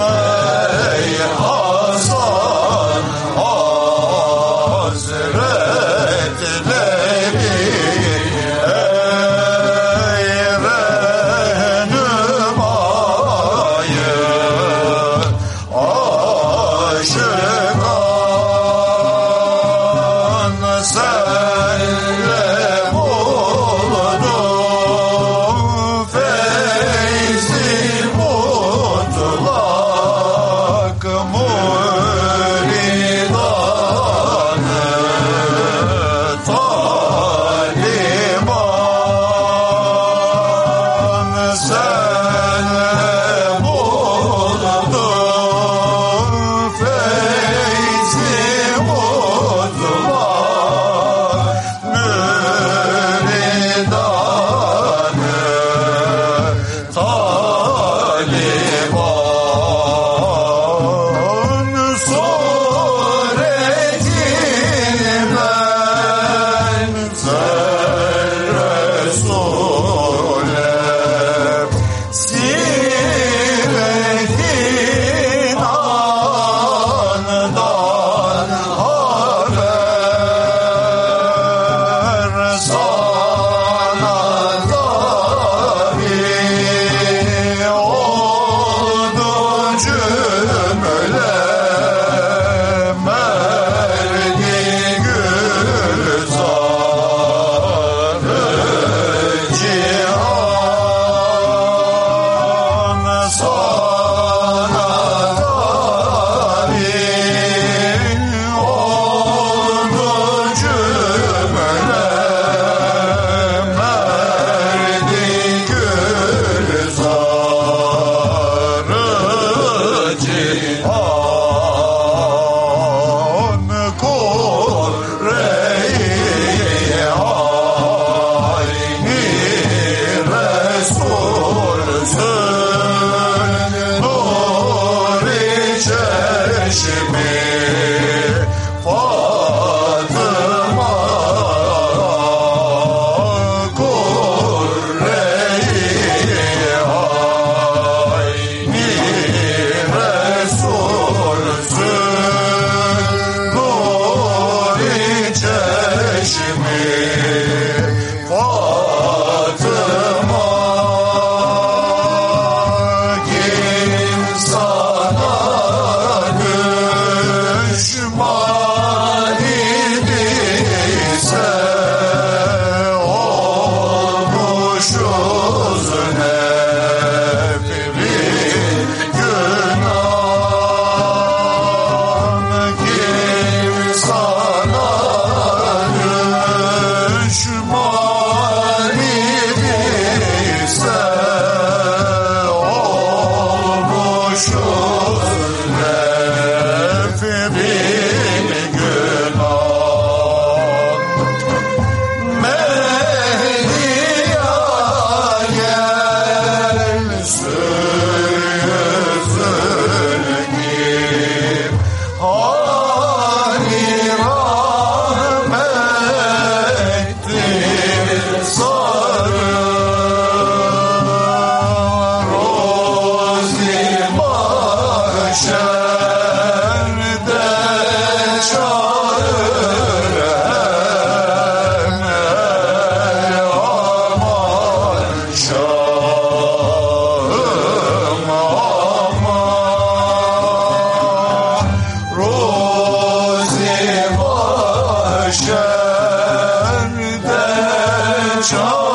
ey Resulsün show.